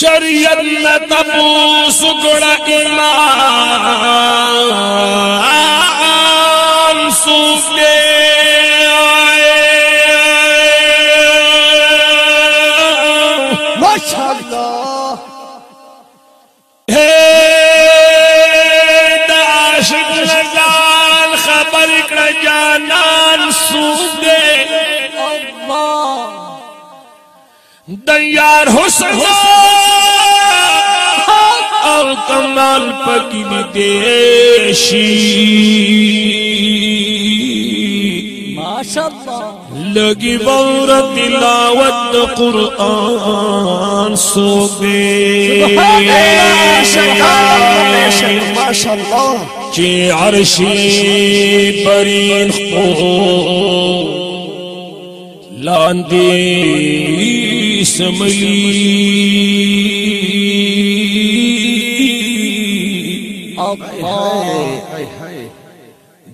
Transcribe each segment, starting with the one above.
شریعت نہ تبو سکڑا ایمان سوکے آئے۔ ماشاءاللہ۔ داشت شجال خبر کر جانان سوکے اللہ۔ دیار حسن کمال پکی دیشی۔ لگی بور تلاوت قرآن سو دے چی عرشی برین خو لاندی سمئی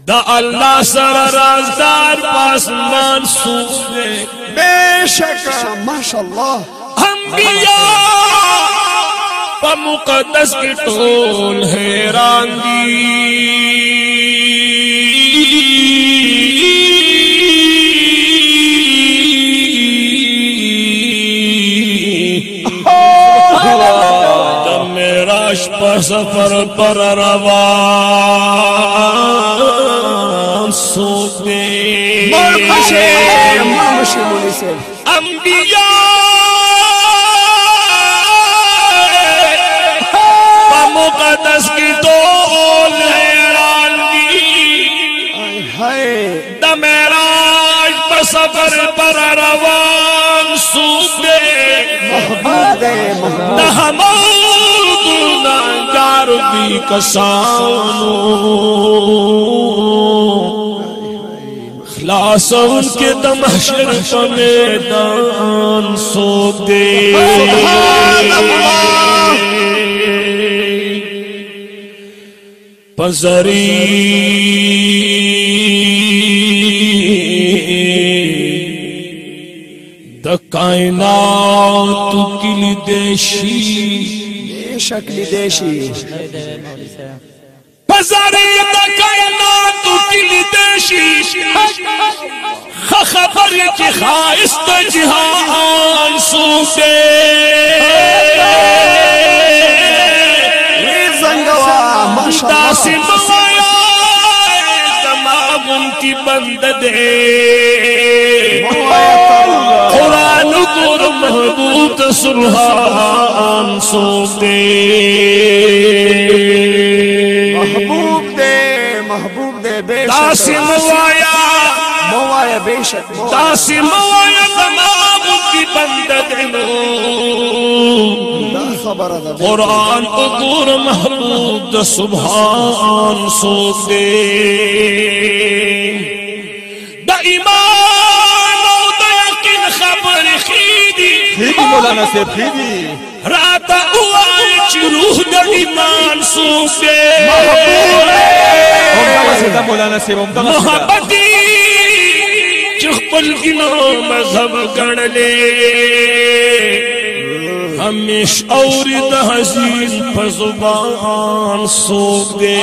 دا اللہ سر رازدار پاسمان سوزے۔ بے شک ماشاءاللہ۔ انبیاء پا مقدس کی ٹول حیران دی۔ پر سفر پر روان سوتے انبیاء مقدس کی ہائے دمیراج پر سفر پر روان سوکے محبوب دے محبوب۔ جار بھی کسانو خلاص ان کے دمحشر کا میدان سو دے پزری د کائنات کلی دیشی۔ بے شکلی دیشی۔ پزری د کائنات کلی دیشی۔ خبر کی خواست جہان زنگوا داسی موایا دماغ ان کی بند دے۔ قرآن محبوب سرحان سو دے۔ محبوب دے محبوب دے بے داسی شک موایا۔ موایا بے شک موایا۔ دماغ ان کی بند بے قرآن گر محبوب دا سبحان سو دے۔ دا ایمان مولانا صاحب خیدی رات اوائے چی روح دا ایمان سو دے امدغه سي دا مولانا صاحب امدغه سي دا محبتی چی خپل مذہب گڑ لے۔ ہمیش اور دا حزین پر زبان سو دے۔